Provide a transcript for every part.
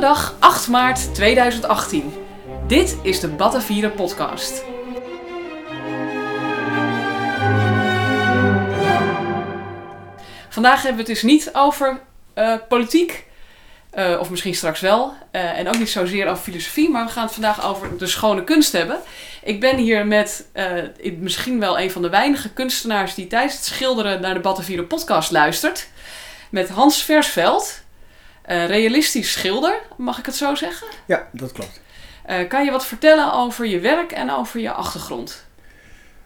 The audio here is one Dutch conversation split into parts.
donderdag 8 maart 2018. Dit is de Batavieren podcast. Vandaag hebben we het dus niet over eh, politiek, eh, of misschien straks wel, eh, en ook niet zozeer over filosofie, maar we gaan het vandaag over de schone kunst hebben. Ik ben hier met misschien wel een van de weinige kunstenaars die tijdens het schilderen naar de Batavieren podcast luistert. Met Hans Versveld, realistisch schilder, mag ik het zo zeggen? Ja, dat klopt. kan je wat vertellen over je werk en over je achtergrond?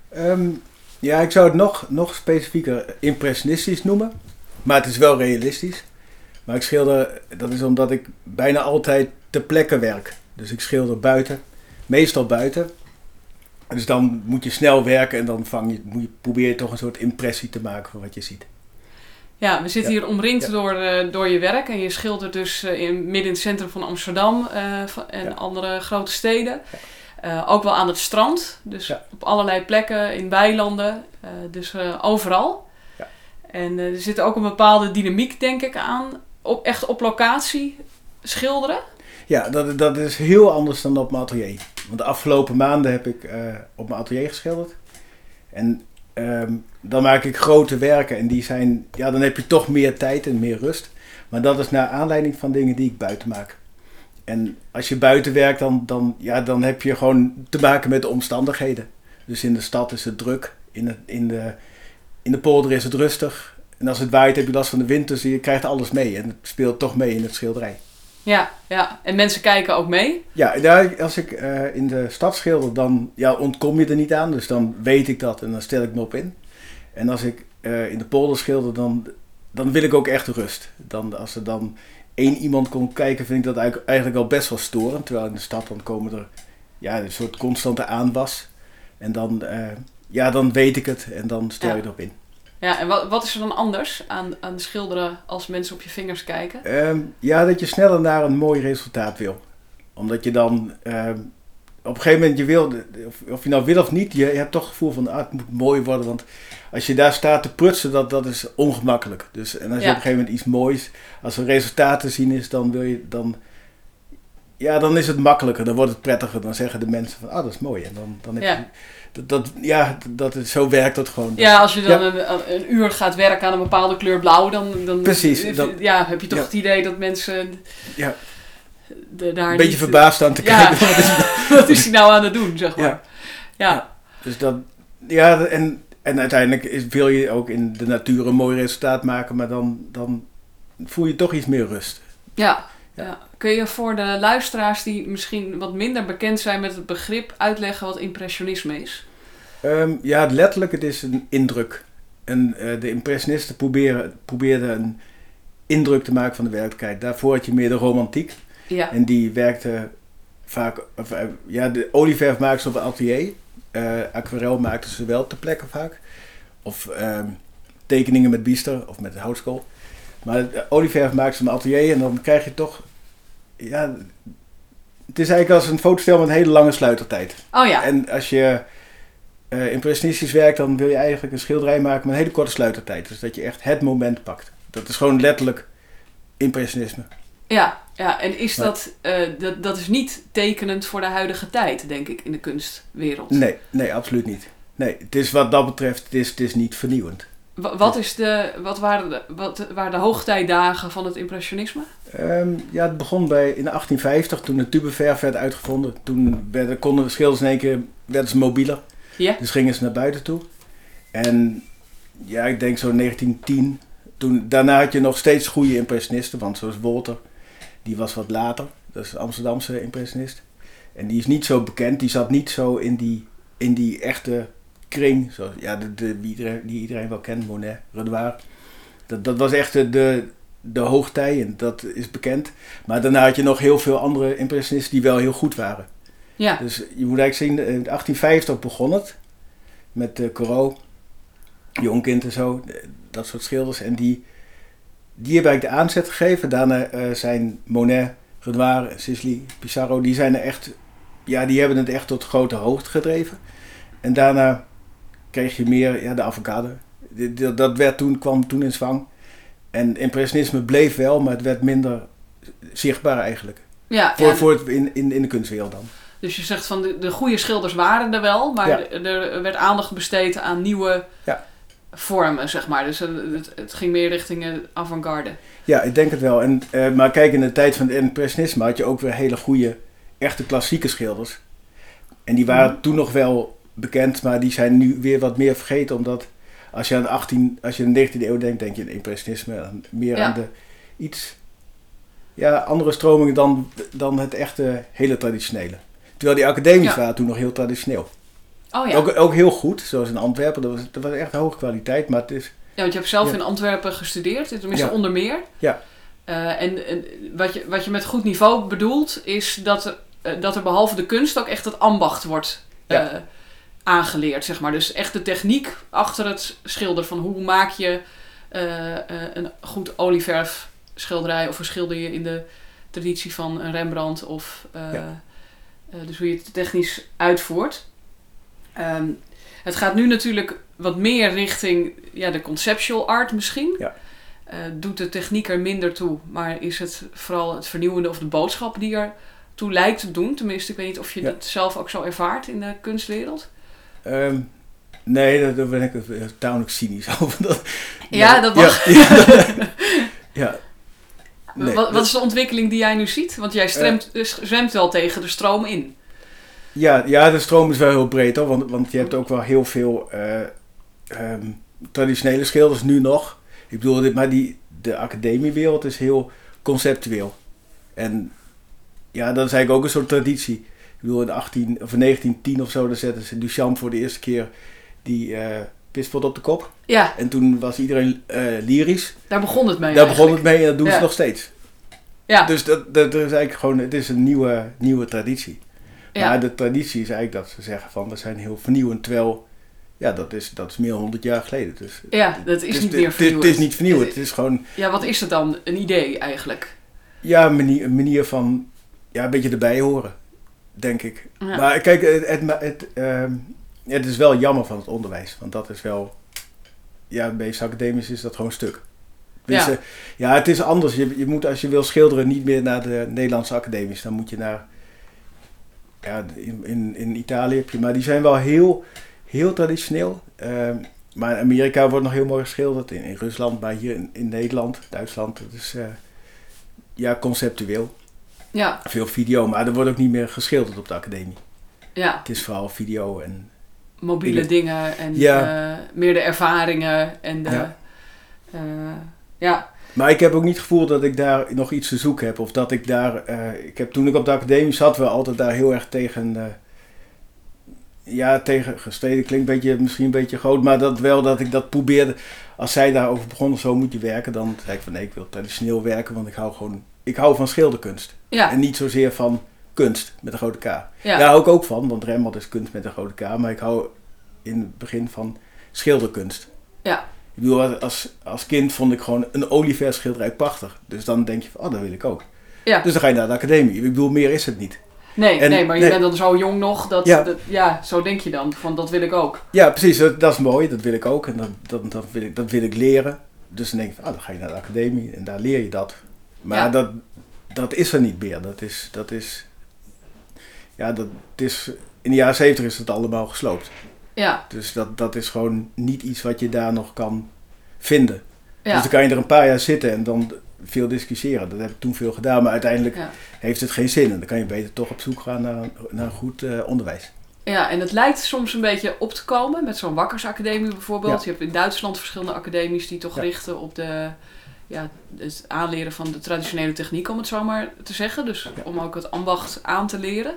Ehm, ja, ik zou het nog, nog specifieker impressionistisch noemen. Maar het is wel realistisch. Maar ik schilder, dat is omdat ik bijna altijd ter plekke werk. Dus ik schilder buiten, meestal buiten. Dus dan moet je snel werken en dan vang je, moet je, probeer je toch een soort impressie te maken van wat je ziet. Ja, we zitten hier omringd door, uh, door je werk en je schildert dus uh, in, midden in het centrum van Amsterdam uh, en andere grote steden. ook wel aan het strand, dus op allerlei plekken, in weilanden, dus overal. En er zit ook een bepaalde dynamiek, denk ik, aan. Op, echt op locatie schilderen. Ja, dat, dat is heel anders dan op mijn atelier. Want de afgelopen maanden heb ik op mijn atelier geschilderd. En Ehm, dan maak ik grote werken en die zijn, ja, dan heb je toch meer tijd en meer rust. Maar dat is naar aanleiding van dingen die ik buiten maak. En als je buiten werkt, dan, dan, ja, dan heb je gewoon te maken met de omstandigheden. Dus in de stad is het druk, in de, in de, in de polder is het rustig. En als het waait heb je last van de wind, dus je krijgt alles mee. En het speelt toch mee in het schilderij. Ja, ja. En mensen kijken ook mee? Ja, als ik uh, in de stad schilder, dan ja, ontkom je er niet aan. Dus dan weet ik dat en dan stel ik me op in. En als ik uh, in de polder schilder, dan, dan wil ik ook echt rust. Dan, als er dan één iemand komt kijken, vind ik dat eigenlijk, al best wel storend. Terwijl in de stad dan komen er ja, een soort constante aanwas. En dan, uh, ja, dan weet ik het en dan stel je erop in. Ja, en wat, wat is er dan anders aan, aan schilderen als mensen op je vingers kijken? Ehm, ja, dat je sneller naar een mooi resultaat wil. Omdat je dan ehm, op een gegeven moment je wil, of, of, je nou wil of niet, je, je hebt toch het gevoel van ah, het moet mooi worden. Want als je daar staat te prutsen, dat, dat is ongemakkelijk. Dus, en als je op een gegeven moment iets moois, als er resultaten te zien is, dan wil je dan. Ja, dan is het makkelijker, dan wordt het prettiger. Dan zeggen de mensen van, ah, dat is mooi. En dan, dan heb je dat, dat, ja, dat, het, zo werkt dat gewoon. Ja, als je dan Een, een, uur gaat werken aan een bepaalde kleur blauw, dan, dan Precies, ja, heb je toch het idee dat mensen ja. De, daar een beetje verbaasd aan te kijken. wat, is, wat is hij nou aan het doen, zeg maar. Ja. Dus dat, ja, en, en uiteindelijk is, wil je ook in de natuur een mooi resultaat maken, maar dan, dan voel je toch iets meer rust. Ja. Ja. Kun je voor de luisteraars die misschien wat minder bekend zijn met het begrip uitleggen wat impressionisme is? Um, ja, letterlijk, het is een indruk. En uh, de impressionisten proberen, probeerden een indruk te maken van de werkelijkheid. Daarvoor had je meer de romantiek. Ja. En die werkte vaak, of, uh, ja, de olieverf maakte ze op een atelier. Uh, aquarel maakten ze wel ter plekke vaak. Of ehm, tekeningen met biester of met houtskool. Maar olieverf maakt ze een atelier en dan krijg je toch... Ja, het is eigenlijk als een fotostel met een hele lange sluitertijd. Oh ja. En als je uh, impressionistisch werkt, dan wil je eigenlijk een schilderij maken met een hele korte sluitertijd. Dus dat je echt het moment pakt. Dat is gewoon letterlijk impressionisme. Ja, ja. en is dat, uh, dat, dat is niet tekenend voor de huidige tijd, denk ik, in de kunstwereld? Nee, nee, absoluut niet. Nee, het is wat dat betreft, het is, het is niet vernieuwend. Wat, is de, wat, waren de, wat waren de hoogtijdagen van het impressionisme? Um, ja, het begon bij, in 1850 toen de tubeverf werd uitgevonden. Toen werden, konden de schilders in één keer werden ze mobieler. Ja. Dus gingen ze naar buiten toe. En ja, ik denk zo 1910. Toen, daarna had je nog steeds goede impressionisten. Want zoals Wolter, die was wat later. Dat is een Amsterdamse impressionist. En die is niet zo bekend. Die zat niet zo in die, in die echte kring, zoals, ja, de, de, die, iedereen, die iedereen wel kent, Monet, Renoir. Dat, dat was echt de, de, de hoogtij en dat is bekend. Maar daarna had je nog heel veel andere impressionisten die wel heel goed waren. Ja. Dus je moet eigenlijk zien, in 1850 begon het met uh, Corot, Jonkind en zo, dat soort schilders. En die, die hebben eigenlijk de aanzet gegeven. Daarna uh, zijn Monet, Renoir, Sisley, Pissarro, die zijn er echt, ja, die hebben het echt tot grote hoogte gedreven. En daarna kreeg je meer ja, de avocado. Dat werd toen, kwam toen in zwang. En impressionisme bleef wel, maar het werd minder zichtbaar eigenlijk. Ja, voor, voor het, in, in, in de kunstwereld dan. Dus je zegt van de, de goede schilders waren er wel, maar er werd aandacht besteed aan nieuwe ja. vormen, zeg maar. Dus het, het ging meer richting avant-garde. Ja, ik denk het wel. En, uh, maar kijk, in de tijd van het impressionisme had je ook weer hele goede, echte klassieke schilders. En die waren mhm. toen nog wel bekend, maar die zijn nu weer wat meer vergeten, omdat als je aan de, 18, als je aan de 19e eeuw denkt, denk je aan impressionisme, meer aan de iets ja, andere stromingen dan, dan het echte hele traditionele. Terwijl die academisch waren toen nog heel traditioneel. Oh ja. Ook, ook heel goed, zoals in Antwerpen. Dat was, dat was echt hoge kwaliteit, maar het is... Ja, want je hebt zelf in Antwerpen gestudeerd, tenminste onder meer. Ja. Uh, en, en wat, je, wat je met goed niveau bedoelt, is dat er, uh, dat er behalve de kunst ook echt het ambacht wordt uh, aangeleerd, zeg maar. Dus echt de techniek achter het schilderen. Van hoe maak je een goed olieverf schilderij of schilder je in de traditie van een Rembrandt of dus hoe je het technisch uitvoert. Um, het gaat nu natuurlijk wat meer richting ja, de conceptual art misschien. Ja. Doet de techniek er minder toe, maar is het vooral het vernieuwende of de boodschap die er toe lijkt te doen? Tenminste, ik weet niet of je ja. dat zelf ook zo ervaart in de kunstwereld. Um, nee, daar ben ik tamelijk cynisch over. Dat, ja, dat mag. Ja, ja. Nee, wat, wat, is de ontwikkeling die jij nu ziet? Want jij stremt, uh, zwemt wel tegen de stroom in. Ja, ja, de stroom is wel heel breed hoor. Want, want je hebt ook wel heel veel uh, um, traditionele schilders nu nog. Ik bedoel, dit, maar die, de academiewereld is heel conceptueel. En ja, dat is eigenlijk ook een soort traditie. Ik bedoel, in 18, of 1910 of zo, dan zetten ze Duchamp voor de eerste keer die uh, pispot op de kop. Ja. En toen was iedereen uh, lyrisch. Daar begon het mee Daar begon het mee en dat doen ze nog steeds. Ja. Dus dat, dat, is eigenlijk gewoon, het is een nieuwe, nieuwe traditie. Ja. Maar de traditie is eigenlijk dat ze zeggen van we zijn heel vernieuwend. Terwijl, ja, dat is, dat is meer dan 100 jaar geleden. Dus, ja, dat is niet meer vernieuwend. Het is niet vernieuwend, het is gewoon... Ja, wat is het dan? Een idee eigenlijk? Ja, een manier, een manier van ja, een beetje erbij horen, denk ik. Maar kijk, het, het, het, ehm, het is wel jammer van het onderwijs. Want dat is wel... Ja, bij academisch is dat gewoon stuk. ja. ja, het is anders. Je, je moet als je wil schilderen niet meer naar de Nederlandse academies. Dan moet je naar ja, in, in, in Italië heb je, maar die zijn wel heel, heel traditioneel. Uh, maar in Amerika wordt nog heel mooi geschilderd, in, in Rusland, maar hier in, in Nederland, Duitsland, dat is uh, ja, conceptueel. Ja. Veel video, maar er wordt ook niet meer geschilderd op de academie. Ja. Het is vooral video en... Mobiele dingen en ja. uh, meer de ervaringen en de... Ja. Uh, ja. Maar ik heb ook niet het gevoel dat ik daar nog iets te zoeken heb. Of dat ik daar. Uh, ik heb, toen ik op de academie zat, we altijd daar heel erg tegen. Ja, tegen gestreden klinkt een beetje, misschien een beetje groot. Maar dat wel dat ik dat probeerde. Als zij daarover begonnen, zo moet je werken. Dan zei ik van nee, ik wil traditioneel werken. Want ik hou gewoon. Ik hou van schilderkunst. Ja. En niet zozeer van kunst met een grote K. Ja. Daar hou ik ook van, want Rembrandt is kunst met een grote K. Maar ik hou in het begin van schilderkunst. Ja. Ik bedoel, als, als kind vond ik gewoon een olieverschilderij prachtig. Dus dan denk je van, oh, dat wil ik ook. Ja. Dus dan ga je naar de academie. Ik bedoel, meer is het niet. Nee, nee maar je bent dan zo jong nog. Dat, ja. Dat, ja, zo denk je dan. Van, dat wil ik ook. Ja, precies. Dat, dat is mooi. Dat wil ik ook. En dat, dat, dat, wil, ik, dat wil ik leren. Dus dan denk je van, oh, dan ga je naar de academie. En daar leer je dat. Maar dat, dat is er niet meer. Dat is... Dat is ja, dat is... In de jaren zeventig is het allemaal gesloopt. Ja. Dus dat, dat is gewoon niet iets wat je daar nog kan vinden. Ja. Dus dan kan je er een paar jaar zitten en dan veel discussiëren. Dat heb ik toen veel gedaan, maar uiteindelijk heeft het geen zin. En dan kan je beter toch op zoek gaan naar, naar goed uh, onderwijs. Ja, en het lijkt soms een beetje op te komen met zo'n Wakkersacademie bijvoorbeeld. Je hebt in Duitsland verschillende academies die toch richten op de, ja, het aanleren van de traditionele techniek, om het zo maar te zeggen. Dus om ook het ambacht aan te leren.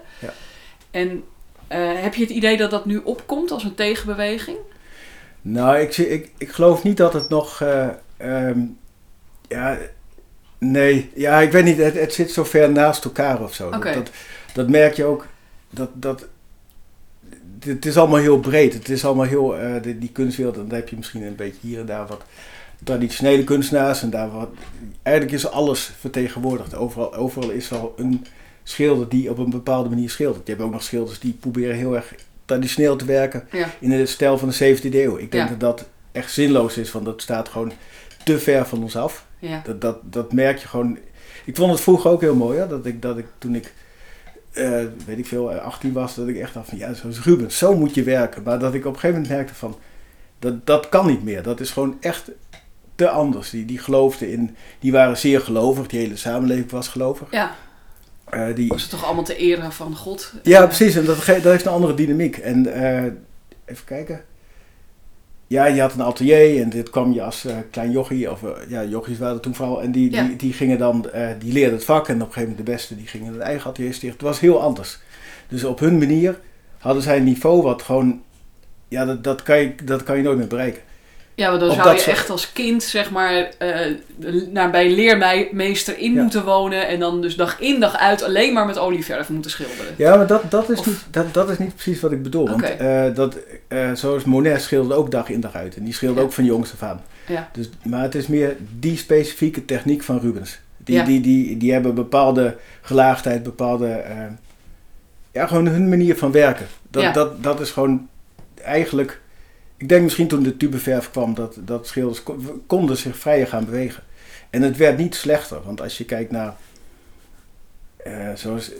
En uh, heb je het idee dat dat nu opkomt als een tegenbeweging? Nou, ik, ik, ik geloof niet dat het nog. Uh, um, ja, nee, ja, ik weet niet. Het, het zit zo ver naast elkaar of zo. Okay. Dat, dat, merk je ook. Dat, dat, het is allemaal heel breed. Het is allemaal heel. Uh, die, die kunstwereld, dan heb je misschien een beetje hier en daar wat traditionele kunstenaars en daar wat. Eigenlijk is alles vertegenwoordigd. Overal, overal is al een schilder die op een bepaalde manier schildert. Je hebt ook nog schilders die proberen heel erg traditioneel te werken in de stijl van de 17e eeuw. Ik denk dat dat echt zinloos is, want dat staat gewoon te ver van ons af. Dat, dat, dat merk je gewoon. ik vond het vroeger ook heel mooi, hè, dat, ik, dat ik toen ik, uh, weet ik veel, 18 was, dat ik echt dacht van, ja, zoals Rubens, zo moet je werken. Maar dat ik op een gegeven moment merkte van, dat, dat kan niet meer. Dat is gewoon echt te anders. Die, die geloofden in, die waren zeer gelovig, die hele samenleving was gelovig. Ja. Uh, die, was het toch allemaal te eren van God? Ja, precies. En dat, dat heeft een andere dynamiek. En even kijken. Ja, je had een atelier en dit kwam je als uh, klein jochie, of ja, jochies waren toen vooral, en die, die, die gingen dan, die leerden het vak en op een gegeven moment de beste, die gingen een eigen atelier stichten. Het was heel anders. Dus op hun manier hadden zij een niveau wat gewoon, ja, dat, dat, kan, je, dat kan je nooit meer bereiken. Ja, want dan zou je echt als kind, zeg maar, uh, naar bij een leermeester in moeten wonen. En dan dus dag in dag uit alleen maar met olieverf moeten schilderen. Ja, maar dat, dat, is, niet, dat, dat is niet precies wat ik bedoel. Want uh, dat, uh, zoals Monet schilderde ook dag in dag uit. En die schilderde ook van jongs af aan. Ja. Dus, maar het is meer die specifieke techniek van Rubens. Die, die, die, die hebben bepaalde gelaagdheid, bepaalde... ja, gewoon hun manier van werken. Dat, dat, dat is gewoon eigenlijk ik denk misschien toen de tubeverf kwam dat, dat schilders konden zich vrijer gaan bewegen. En het werd niet slechter, want als je kijkt naar, uh, zoals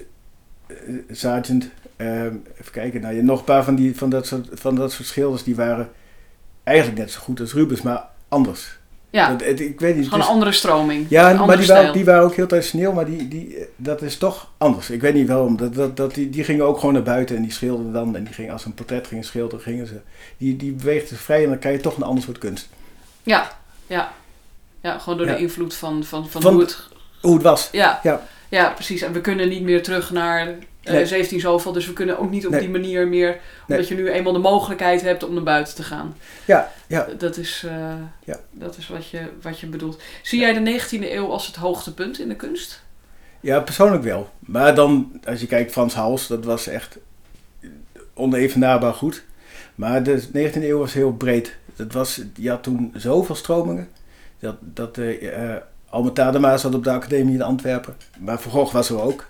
uh, Sargent, uh, even kijken, nou, je nog een paar van, die, van, dat soort, van dat soort schilders die waren eigenlijk net zo goed als Rubens, maar anders. Ja, het, ik weet niet. Gewoon een andere stroming. Ja, maar die waren, die waren ook heel traditioneel, maar die, die, dat is toch anders. Ik weet niet waarom. Dat, dat, dat, die, die gingen ook gewoon naar buiten en die schilderden dan. En die gingen, als ze een portret gingen schilderen, gingen ze. Die, die beweegden vrij en dan krijg je toch een ander soort kunst. Ja, ja. Ja, gewoon door de invloed van, van, van, hoe, het, hoe het was. Ja. ja, ja, precies. En we kunnen niet meer terug naar uh, 17 zoveel. Dus we kunnen ook niet op die manier meer, omdat je nu eenmaal de mogelijkheid hebt om naar buiten te gaan. Ja, ja. Dat is, uh, ja. dat is wat, je, wat je bedoelt. Zie jij de 19e eeuw als het hoogtepunt in de kunst? Ja, persoonlijk wel. Maar dan, als je kijkt, Frans Hals, dat was echt onevenaarbaar goed. Maar de 19e eeuw was heel breed. Het was, je had toen zoveel stromingen. Dat, dat uh, Alma Tadema zat op de academie in Antwerpen. Maar Van Gogh was er ook.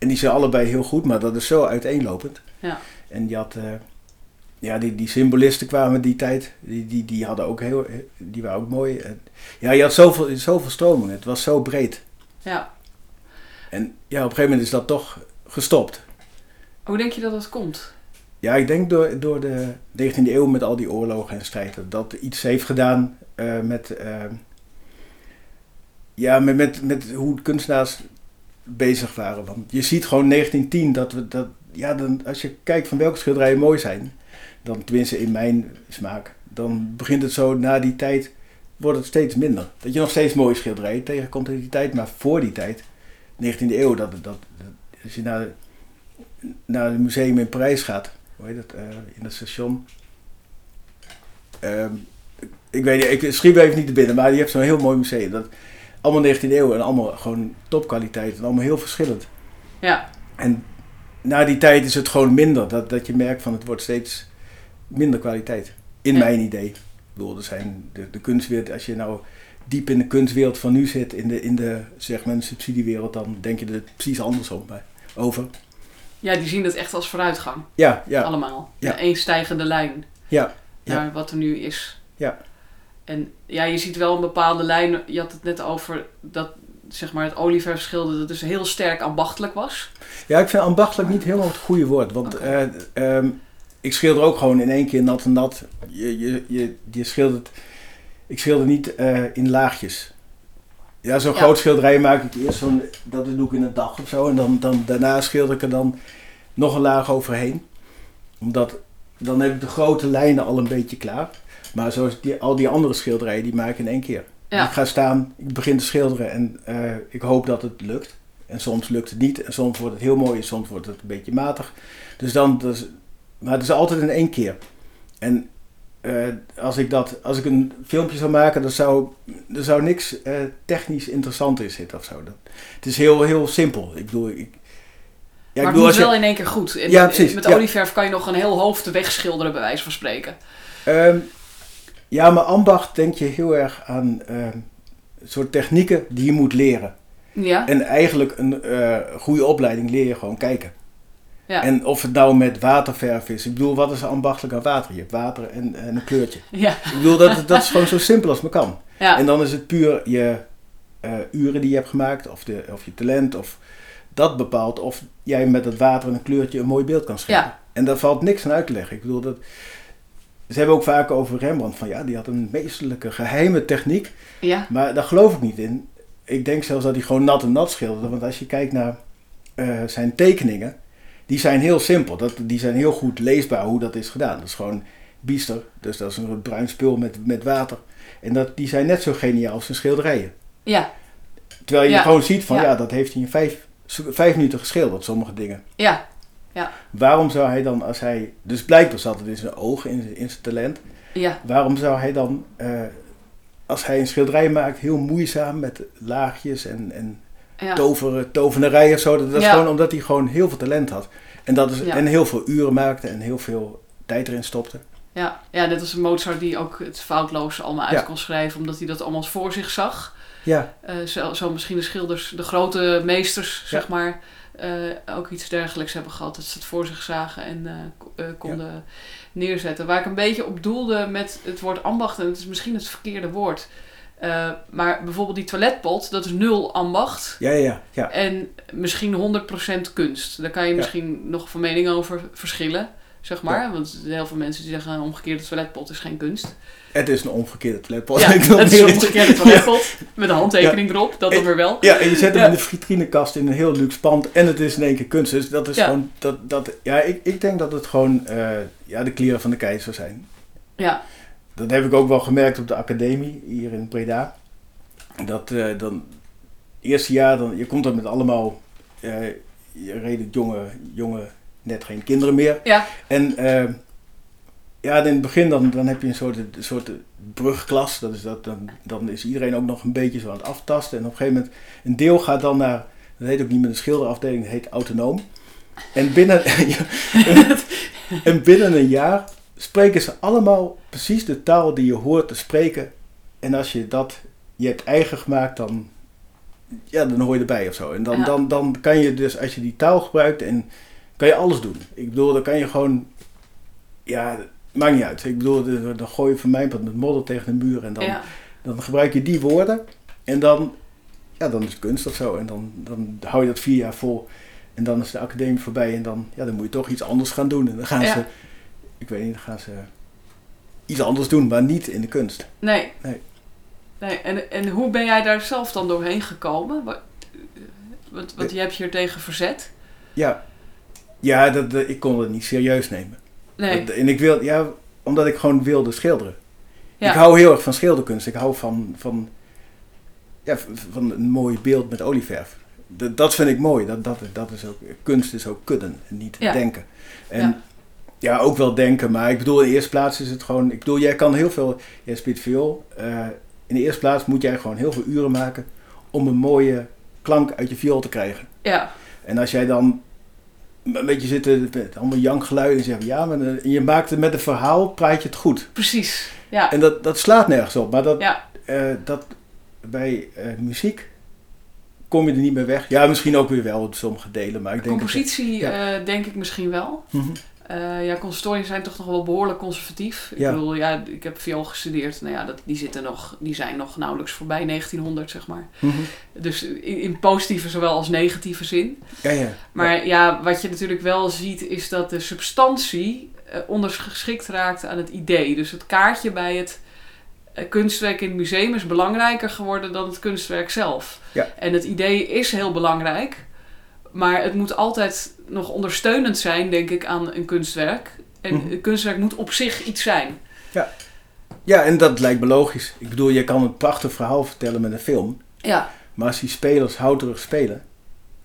En die zijn allebei heel goed, maar dat is zo uiteenlopend. Ja. En die had... Uh, ja, die, die symbolisten kwamen die tijd. Die, die, die hadden ook heel... Die waren ook mooi. Ja, je had zoveel, zoveel stromingen. Het was zo breed. Ja. En ja, op een gegeven moment is dat toch gestopt. Hoe denk je dat dat komt? Ja, ik denk door, door de 19e eeuw met al die oorlogen en strijden. Dat iets heeft gedaan uh, met... Uh, ja, met, met, met hoe kunstenaars bezig waren. Want je ziet gewoon 1910 dat we dat, ja, dan, als je kijkt van welke schilderijen mooi zijn, dan tenminste in mijn smaak, dan begint het zo na die tijd, wordt het steeds minder. Dat je nog steeds mooie schilderijen tegenkomt in die tijd, maar voor die tijd, 19e eeuw, dat, dat, als je naar, naar het museum in Parijs gaat, hoe heet dat, uh, in het station. Um, ik weet niet, ik schreef even niet te binnen, maar je hebt zo'n heel mooi museum. Dat, allemaal 19e eeuw en allemaal gewoon topkwaliteit en allemaal heel verschillend. Ja. En na die tijd is het gewoon minder. Dat, dat je merkt van het wordt steeds minder kwaliteit. In mijn idee. Ik bedoel, er zijn de, de kunstwereld, als je nou diep in de kunstwereld van nu zit, in de, in de zeg maar, subsidiewereld, dan denk je er precies andersom bij, over. Ja, die zien het echt als vooruitgang. Ja, ja. Allemaal. Ja. Een stijgende lijn. Ja. Naar wat er nu is. Ja. En ja, je ziet wel een bepaalde lijn. Je had het net over dat zeg maar, het olieverf schilder dat dus heel sterk ambachtelijk was. Ja, ik vind ambachtelijk niet helemaal het goede woord. Want okay. uh, eh, um, ik schilder ook gewoon in één keer nat en nat. Je, je, je, je schildert... Ik schilder niet uh, in laagjes. Ja, zo'n ja. groot schilderij maak ik eerst zo'n... Dat doe ik in een dag of zo. En dan, dan, daarna schilder ik er dan nog een laag overheen. Omdat... Dan heb ik de grote lijnen al een beetje klaar. Maar zoals die, al die andere schilderijen, die maak ik in één keer. Ja. Ik ga staan, ik begin te schilderen en uh, ik hoop dat het lukt. En soms lukt het niet. En soms wordt het heel mooi en soms wordt het een beetje matig. Dus dan, dus, maar het is altijd in één keer. En uh, als, ik dat, als ik een filmpje zou maken, dan zou er zou niks uh, technisch interessant in zitten of zo. Dat, het is heel, heel simpel. Ik bedoel, ik, ja, maar ik bedoel, het moet wel je, in één keer goed. Ja, precies. Met olieverf kan je nog een heel hoofd wegschilderen, bij wijze van spreken. Um, ja, maar ambacht denk je heel erg aan uh, soort technieken die je moet leren. Ja. En eigenlijk een uh, goede opleiding leer je gewoon kijken. Ja. En of het nou met waterverf is. Ik bedoel, wat is ambachtelijk aan water? Je hebt water en, en een kleurtje. Ja. Ik bedoel, dat, dat is gewoon zo simpel als het kan. Ja. En dan is het puur je, uren die je hebt gemaakt, of, de, of je talent, of dat bepaalt of jij met het water en een kleurtje een mooi beeld kan scheppen. En daar valt niks aan uit te leggen. Ik bedoel, dat, ze hebben ook vaak over Rembrandt van ja, die had een meesterlijke geheime techniek. Ja. Maar daar geloof ik niet in. Ik denk zelfs dat hij gewoon nat en nat schilderde. Want als je kijkt naar uh, zijn tekeningen, die zijn heel simpel. Dat, die zijn heel goed leesbaar hoe dat is gedaan. Dat is gewoon biester. Dus dat is een bruin spul met, met water. En dat, die zijn net zo geniaal als zijn schilderijen. Ja. Terwijl je gewoon ziet van ja. dat heeft hij in vijf, vijf minuten geschilderd, sommige dingen. Ja. Ja. Waarom zou hij dan, als hij. Dus blijkbaar zat het in zijn ogen, in, in zijn talent. Ja. Waarom zou hij dan, uh, als hij een schilderij maakt, heel moeizaam met laagjes en, en ja. tover, tovenarij of zo. Dat is gewoon omdat hij gewoon heel veel talent had. En, dat is, en heel veel uren maakte en heel veel tijd erin stopte. Ja, ja was een Mozart die ook het foutloos allemaal uit kon schrijven, omdat hij dat allemaal voor zich zag. Ja. Uh, zo, zo, misschien de schilders, de grote meesters, zeg maar, uh, ook iets dergelijks hebben gehad. Dat ze het voor zich zagen en uh, konden neerzetten. Waar ik een beetje op doelde met het woord ambacht, en het is misschien het verkeerde woord. Maar bijvoorbeeld die toiletpot, dat is nul ambacht. Ja, ja, ja. En misschien 100% kunst. Daar kan je misschien nog van mening over verschillen, zeg maar. Ja. Want heel veel mensen die zeggen een omgekeerde toiletpot is geen kunst. Het is een omgekeerde toiletpot. Ja, het is een omgekeerde toiletpot. Met een handtekening erop, dat dan weer wel. Ja, en je zet hem in de vitrinekast in een heel luxe pand. En het is in één keer kunst. Dus dat is gewoon... Dat, dat, ja, ik, ik denk dat het gewoon uh, ja, de klieren van de keizer zijn. Ja dat heb ik ook wel gemerkt op de academie hier in Breda. Dat uh, dan, eerste jaar, dan, je komt dan met allemaal uh, redelijk jonge, jonge, net geen kinderen meer. Ja. En ja, in het begin dan, dan heb je een soort, een soort brugklas. Dat is dat, dan, dan is iedereen ook nog een beetje zo aan het aftasten. En op een gegeven moment, een deel gaat dan naar, dat heet ook niet meer een schilderafdeling, dat heet autonoom. En binnen, en binnen een jaar spreken ze allemaal precies de taal die je hoort te spreken. En als je dat je hebt eigen gemaakt, dan, ja, dan hoor je erbij of zo. En dan, dan, dan kan je dus, als je die taal gebruikt, en kan je alles doen. Ik bedoel, dan kan je gewoon, ja, maakt niet uit. Ik bedoel, dan gooi je van mij met modder tegen de muur en dan, dan gebruik je die woorden. En dan, ja, dan is het kunst of zo. En dan, dan hou je dat vier jaar vol. En dan is de academie voorbij en dan, ja, dan moet je toch iets anders gaan doen. En dan gaan ze ik weet niet, dan gaan ze iets anders doen, maar niet in de kunst. Nee. Nee. nee. En, en hoe ben jij daar zelf dan doorheen gekomen? Wat, wat, wat je hebt je er tegen verzet? Ja, ja dat, ik kon het niet serieus nemen. Nee. en ik wil, ja, omdat ik gewoon wilde schilderen. Ja. Ik hou heel erg van schilderkunst. Ik hou van, van, ja, van een mooi beeld met olieverf. Dat, dat vind ik mooi. Dat, dat, dat is ook, kunst is ook kunnen en niet denken. En ja, ook wel denken, maar ik bedoel, in de eerste plaats is het gewoon. Ik bedoel, jij kan heel veel. Jij speelt viool. Uh, in de eerste plaats moet jij gewoon heel veel uren maken om een mooie klank uit je viool te krijgen. Ja. En als jij dan een beetje zit met allemaal jankgeluiden en zegt ja, maar eh, je maakt het met een verhaal, praat je het goed. Precies. Ja. En dat, dat slaat nergens op, maar dat, ja. uh, dat bij uh, muziek kom je er niet meer weg. Ja, misschien ook weer wel op sommige delen, maar ik denk. Compositie, ja. denk ik misschien wel. Mm -hmm. Uh, ja, conservatoriums zijn toch nog wel behoorlijk conservatief. Ik bedoel, ja, ik heb veel gestudeerd. Nou ja, dat, die, zitten nog, die zijn nog nauwelijks voorbij 1900, zeg maar. Mhm. Dus in, in, positieve zowel als negatieve zin. Ja, ja. Maar ja. wat je natuurlijk wel ziet, is dat de substantie uh, ondergeschikt raakt aan het idee. Dus het kaartje bij het uh, kunstwerk in het museum is belangrijker geworden dan het kunstwerk zelf. Ja. En het idee is heel belangrijk. Maar het moet altijd nog ondersteunend zijn, denk ik, aan een kunstwerk. En mm een kunstwerk moet op zich iets zijn. Ja. ja, en dat lijkt me logisch. Ik bedoel, je kan een prachtig verhaal vertellen met een film. Ja. Maar als die spelers houterig spelen,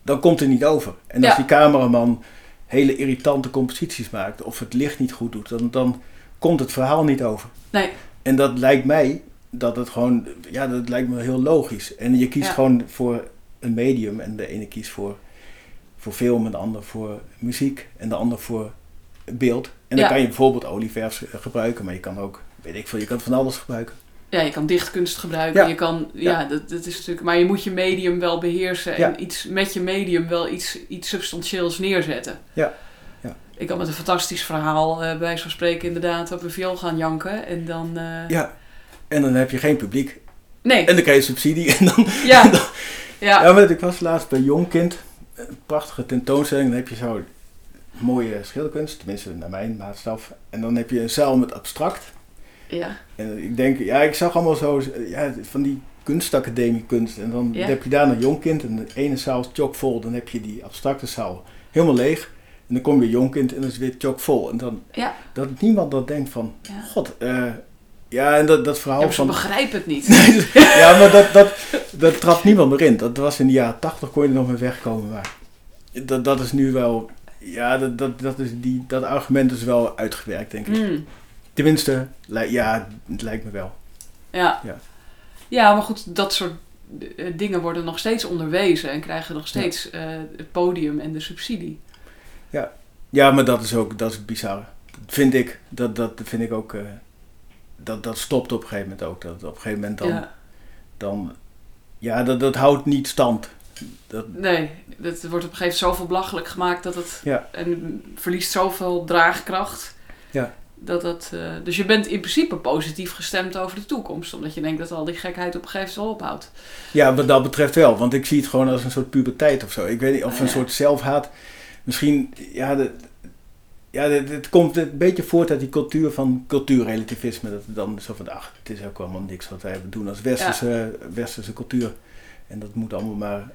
dan komt het niet over. En als die cameraman hele irritante composities maakt of het licht niet goed doet, dan, dan komt het verhaal niet over. Nee. En dat lijkt mij dat het gewoon, ja, dat lijkt me heel logisch. En je kiest gewoon voor een medium en de ene kiest voor voor film en de ander voor muziek en de ander voor beeld. En dan kan je bijvoorbeeld olieverf gebruiken, maar je kan ook, weet ik veel, je kan van alles gebruiken. Ja, je kan dichtkunst gebruiken. Ja. Je kan, ja, Dat, dat is natuurlijk, maar je moet je medium wel beheersen en iets, met je medium wel iets, iets substantieels neerzetten. Ja. ja. Ik kan met een fantastisch verhaal, uh, bij zo'n spreken, inderdaad op een viool gaan janken en dan... Uh... Ja, en dan heb je geen publiek. Nee. En dan krijg je subsidie. En dan, ja. En dan, ja. ja, maar ik was laatst bij Jongkind. Een prachtige tentoonstelling. Dan heb je zo mooie schilderkunst. Tenminste, naar mijn maatstaf. En dan heb je een zaal met abstract. Ja. En ik denk, ja, ik zag allemaal zo ja, van die kunstacademie kunst. En dan Ja. heb je daar een Jongkind. En de ene zaal is chockvol. Dan heb je die abstracte zaal helemaal leeg. En dan kom je Jongkind en dan is het weer chockvol. En dan Ja. dat niemand dan denkt van, Ja. god, eh, ja, en dat, dat verhaal Ja, van... begrijpen het niet. ja, maar dat, dat, dat trapt niemand meer in. Dat was in de jaren tachtig, kon je er nog mee wegkomen. Maar dat, dat is nu wel, ja, dat, dat, dat, is die, dat argument is wel uitgewerkt, denk ik. Mm. Tenminste, ja, het lijkt me wel. Ja. Ja. ja, maar goed, dat soort eh, dingen worden nog steeds onderwezen en krijgen nog steeds eh, het podium en de subsidie. Ja, maar dat is ook, dat is bizar. Vind ik, dat, dat vind ik ook, eh, dat, dat stopt op een gegeven moment ook. Dat op een gegeven moment dan, Ja. dan ja, dat, dat houdt niet stand. Dat, Nee, het wordt op een gegeven moment zoveel belachelijk gemaakt dat het Ja. en verliest zoveel draagkracht. Ja. Dat dat, eh, dus je bent in principe positief gestemd over de toekomst, omdat je denkt dat al die gekheid op een gegeven moment wel ophoudt. Ja, wat dat betreft wel. Want ik zie het gewoon als een soort puberteit of zo. Ik weet niet, of Ah, een ja. soort zelfhaat. Misschien, ja, de, ja het komt een beetje voort uit die cultuur van cultuurrelativisme. Dat dan zo van, ach, het is ook allemaal niks wat wij doen als westerse, westerse cultuur. En dat moet allemaal maar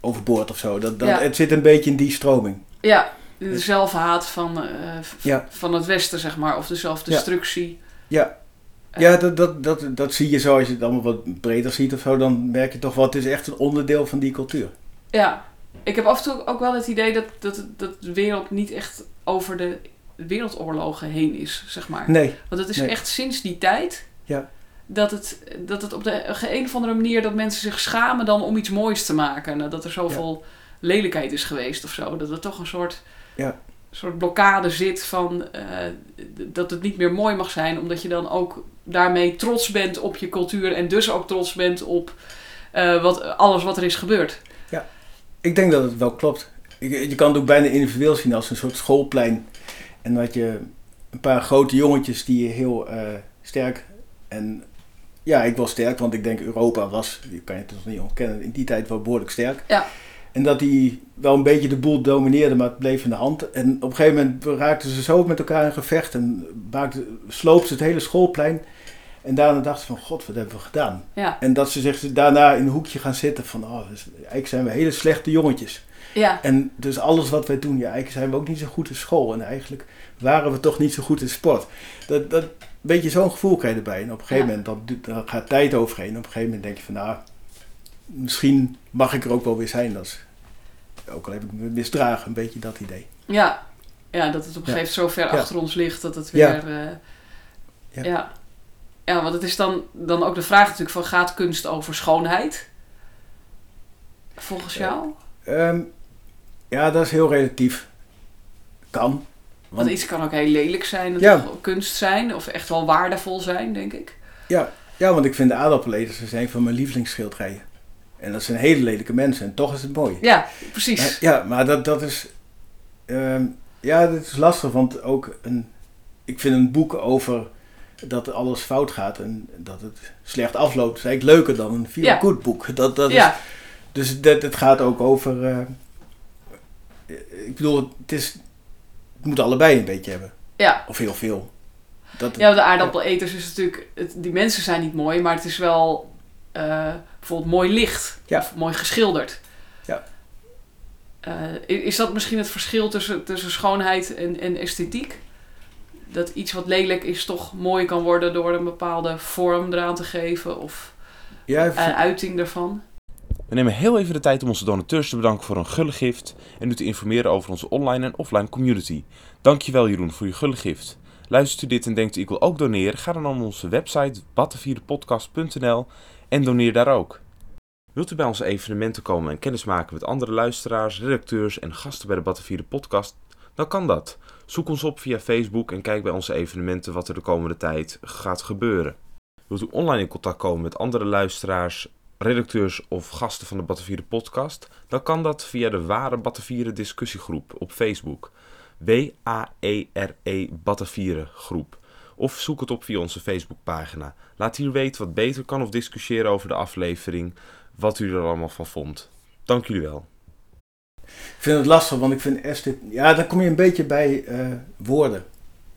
overboord of zo. Dat, dat, Ja. Het zit een beetje in die stroming. Ja, de zelfhaat van, eh, Ja. van het Westen, zeg maar, of de zelfdestructie. Ja, ja dat, dat, dat, dat zie je zo als je het allemaal wat breder ziet of zo. Dan merk je toch wel, het is echt een onderdeel van die cultuur. Ja, ik heb af en toe ook wel het idee dat, dat, dat de wereld niet echt over de wereldoorlogen heen is, zeg maar. Nee, Want het is Nee. echt sinds die tijd Ja. dat, het, dat het op de een of andere manier dat mensen zich schamen dan om iets moois te maken. Nou, Dat er zoveel lelijkheid is geweest of zo. Dat er toch een soort, Ja. soort blokkade zit van eh, dat het niet meer mooi mag zijn, omdat je dan ook daarmee trots bent op je cultuur en dus ook trots bent op eh, wat, alles wat er is gebeurd. Ik denk dat het wel klopt. Je, je kan het ook bijna individueel zien als een soort schoolplein. En dat je een paar grote jongetjes die heel eh, sterk en ja, ik was sterk, want ik denk Europa was, je kan je het toch niet ontkennen, in die tijd wel behoorlijk sterk. Ja. En dat die wel een beetje de boel domineerde, maar het bleef in de hand. En op een gegeven moment raakten ze zo met elkaar in gevecht en maakte, sloop ze het hele schoolplein. En daarna dachten ze van, god, wat hebben we gedaan? Ja, En dat ze zich daarna in een hoekje gaan zitten van, oh, dus eigenlijk zijn we hele slechte jongetjes. Ja, En dus alles wat wij doen, ja, eigenlijk zijn we ook niet zo goed in school. En eigenlijk waren we toch niet zo goed in sport. Dat, dat, een beetje zo'n gevoel krijg je erbij. En op een gegeven Ja. moment, dan, dan gaat tijd overheen. En op een gegeven moment denk je van, nou, misschien mag ik er ook wel weer zijn. Dat is, ook al heb ik me misdragen, een beetje dat idee. ja. Ja, dat het op een gegeven moment zo ver achter ons ligt dat het weer... eh, Ja. ja. ja. want het is dan, dan ook de vraag natuurlijk van gaat kunst over schoonheid? Volgens jou? Ehm, ja, dat is heel relatief. Kan. Want Want, iets kan ook heel lelijk zijn, het Ja. kunst zijn of echt wel waardevol zijn, denk ik. ja, ja, want ik vind de aardappeleters is een van mijn lievelingsschilderijen. En dat zijn hele lelijke mensen en toch is het mooi. Ja, precies. Ja, maar dat, dat is. ehm, ja, dat is lastig, want ook een. Ik vind een boek over dat alles fout gaat en dat het slecht afloopt, is eigenlijk leuker dan een feel Ja. good boek. Dat, dat is, ja, dus dat, het gaat ook over. eh, ik bedoel, het, is, het moet allebei een beetje hebben. ja. Of heel veel. Dat, ja, de aardappeleters is natuurlijk... Het, die mensen zijn niet mooi, maar het is wel eh, bijvoorbeeld mooi licht. Ja. Of mooi geschilderd. Ja. I- is dat misschien het verschil tussen, tussen schoonheid en, en esthetiek? Dat iets wat lelijk is toch mooi kan worden door een bepaalde vorm eraan te geven of ja, een uiting daarvan. We nemen heel even de tijd om onze donateurs te bedanken voor een gulle gift en u te informeren over onze online en offline community. Dankjewel Jeroen voor je gulle gift. Luistert u dit en denkt ik wil ook doneren? Ga dan naar onze website battenvierdepodcast.nl en doneer daar ook. Wilt u bij onze evenementen komen en kennismaken met andere luisteraars, redacteurs en gasten bij de Battenvierde podcast? Dan kan dat. Zoek ons op via Facebook en kijk bij onze evenementen wat er de komende tijd gaat gebeuren. Wilt u online in contact komen met andere luisteraars, redacteurs of gasten van de Battenvieren podcast, dan kan dat via de Ware Battenvieren discussiegroep op Facebook. W-A-E-R-E Battenvieren groep. of zoek het op via onze Facebookpagina. Laat hier weten wat beter kan of discussiëren over de aflevering, wat u er allemaal van vond. Dank jullie wel. Ik vind het lastig, want ik vind Esther... Ja, dan kom je een beetje bij uh, woorden.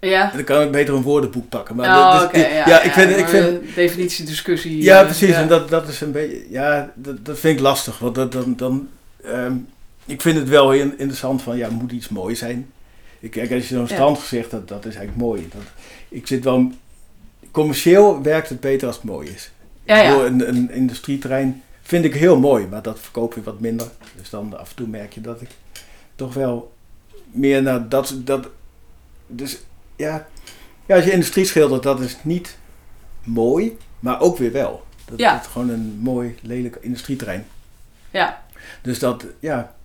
Ja. dan kan ik beter een woordenboek pakken. Maar oh, dus, okay, ja, ja, ik vind, ik vind definitiediscussie. Ja, precies. En dat, dat is een beetje, ja, dat, dat vind ik lastig. Want dat, dan, dan, um, ik vind het wel heel interessant van, ja, moet iets mooi zijn. Ik, kijk, als je zo'n stand gezegd dat, dat is eigenlijk mooi. Dat, ik zit wel, commercieel werkt het beter als het mooi is. Ja, ja. Een, een industrieterrein vind ik heel mooi, maar dat verkoop je wat minder. Dus dan af en toe merk je dat ik toch wel meer naar dat, dat dus ja, ja, als je industrie schildert, dat is niet mooi, maar ook weer wel. Dat ja. is gewoon een mooi, lelijk industrieterrein. Ja. Dus dat, ja.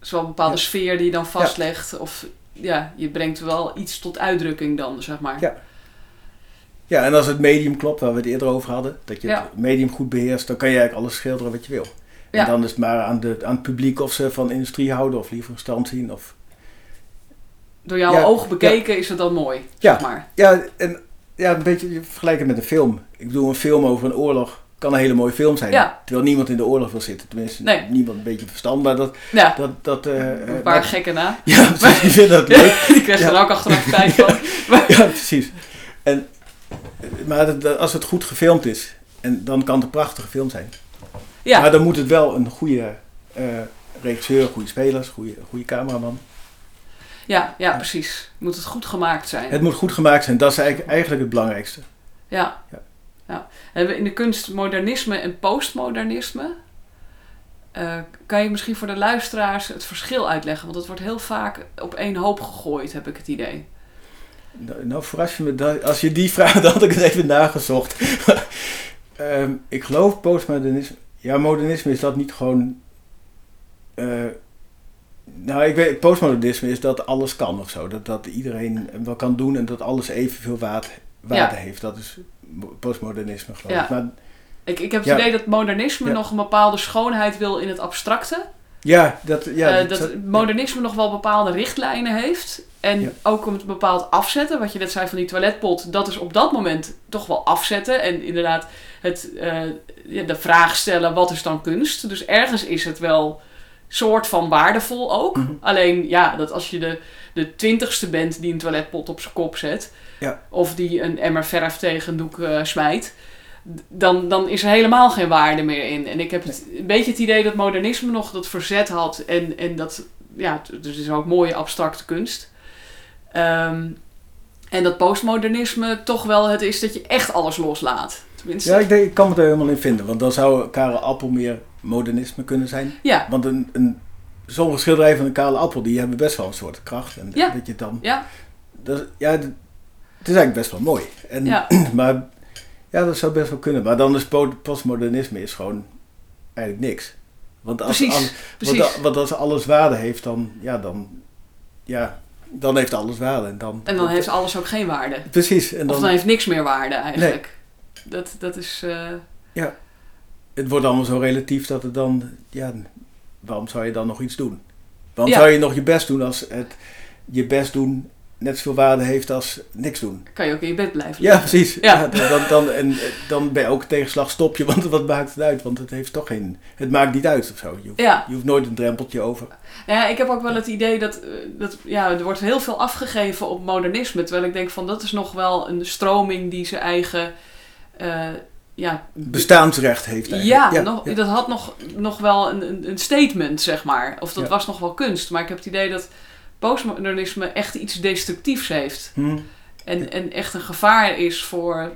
Zo'n een bepaalde sfeer die je dan vastlegt. Of ja, je brengt wel iets tot uitdrukking dan, zeg maar. Ja. Ja, en als het medium klopt, waar we het eerder over hadden, dat je het medium goed beheerst, dan kan je eigenlijk alles schilderen wat je wil. En dan is het maar aan, de, aan het publiek of ze van industrie houden of liever stand zien. Of door jouw oog bekeken is het dan mooi, ja, zeg maar. Ja, en ja, een beetje vergelijken met een film. Ik bedoel, een film over een oorlog kan een hele mooie film zijn. Ja. Terwijl niemand in de oorlog wil zitten. Tenminste, nee. niemand een beetje verstand. Maar dat... Ja. dat, dat uh, een paar gekken na. Ja, precies. Die vinden dat leuk. Die krijgen er ook achteraf tijd van. ja, precies. En, maar dat, als het goed gefilmd is, en dan kan het een prachtige film zijn. Ja. Maar dan moet het wel een goede uh, regisseur, goede spelers, goede, goede cameraman. Ja, ja, precies. Moet het goed gemaakt zijn. Het moet goed gemaakt zijn, dat is eigenlijk, eigenlijk het belangrijkste. Ja. ja. ja. Hebben we in de kunst modernisme en postmodernisme. Uh, kan je misschien voor de luisteraars het verschil uitleggen? Want het wordt heel vaak op één hoop gegooid, heb ik het idee. Nou, nou verras je me, als je die vraag, dan had ik het even nagezocht. um, ik geloof postmodernisme. Ja, modernisme is dat niet gewoon. Uh, nou, ik weet, postmodernisme is dat alles kan of zo. Dat, dat iedereen wel kan doen en dat alles evenveel waarde, waarde heeft. Dat is postmodernisme, geloof ik. Maar, ik, ik heb het idee dat modernisme nog een bepaalde schoonheid wil in het abstracte. Ja, dat, ja, uh, dat, modernisme nog wel bepaalde richtlijnen heeft. En ook om het bepaald afzetten, wat je net zei van die toiletpot, dat is op dat moment toch wel afzetten. En inderdaad, het, uh, de vraag stellen: wat is dan kunst? Dus ergens is het wel soort van waardevol ook. Mhm. Alleen ja, dat als je de, de twintigste bent die een toiletpot op zijn kop zet, ja. of die een emmer verf tegen een doek uh, smijt, dan, dan is er helemaal geen waarde meer in. En ik heb het, een beetje het idee dat modernisme nog dat verzet had en, en dat, ja, dus is ook mooie abstracte kunst. Ehm, en dat postmodernisme toch wel het is dat je echt alles loslaat. Tenminste. Ja, ik, denk, ik kan me er helemaal in vinden. Want dan zou Karel Appel meer modernisme kunnen zijn. Ja. Want een, een, sommige schilderijen van een kale appel, die hebben best wel een soort kracht. En ja. dat je dan... Ja. Dat, ja, het is eigenlijk best wel mooi. En, ja. maar ja, dat zou best wel kunnen. Maar dan is postmodernisme is gewoon eigenlijk niks. Want als, precies, alles, precies. Want, als alles waarde heeft, dan, ja, dan, ja, dan heeft alles waarde. En dan, en dan heeft alles ook geen waarde. Precies. En dan, of dan heeft niks meer waarde eigenlijk. Dat, dat is... Uh... Ja het wordt allemaal zo relatief dat het dan, ja, waarom zou je dan nog iets doen? Waarom zou je nog je best doen als het je best doen net zoveel waarde heeft als niks doen? Kan je ook in je bed blijven Ja, precies. Ja. dan, dan, en dan ben je ook tegenslag stop je, want wat maakt het uit? Want het heeft toch geen, het maakt niet uit of zo. Je hoeft, ja. je hoeft nooit een drempeltje over. Ja, ik heb ook wel het idee dat, eh, dat ja, er wordt heel veel afgegeven op modernisme. Terwijl ik denk van dat is nog wel een stroming die zijn eigen... Uh, ja, bestaansrecht heeft eigenlijk. Ja, nog, dat had nog, nog wel een, een statement, zeg maar. Of dat was nog wel kunst. Maar ik heb het idee dat postmodernisme echt iets destructiefs heeft. Hmm. En, en echt een gevaar is voor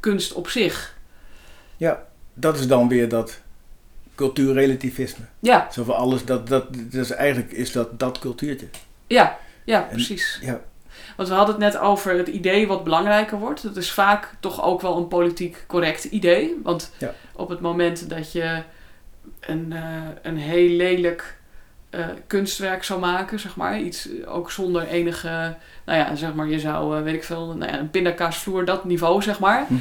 kunst op zich. Ja, dat is dan weer dat cultuurrelativisme. Ja. Zo van alles, dat, dat, dus eigenlijk is dat dat cultuurtje. Ja, ja, precies. ja. Want we hadden het net over het idee wat belangrijker wordt. Dat is vaak toch ook wel een politiek correct idee. Want op het moment dat je een, uh, een heel lelijk uh, kunstwerk zou maken, zeg maar. Iets ook zonder enige, nou ja, zeg maar, je zou, uh, weet ik veel, nou ja, een pindakaasvloer, dat niveau, zeg maar. Mm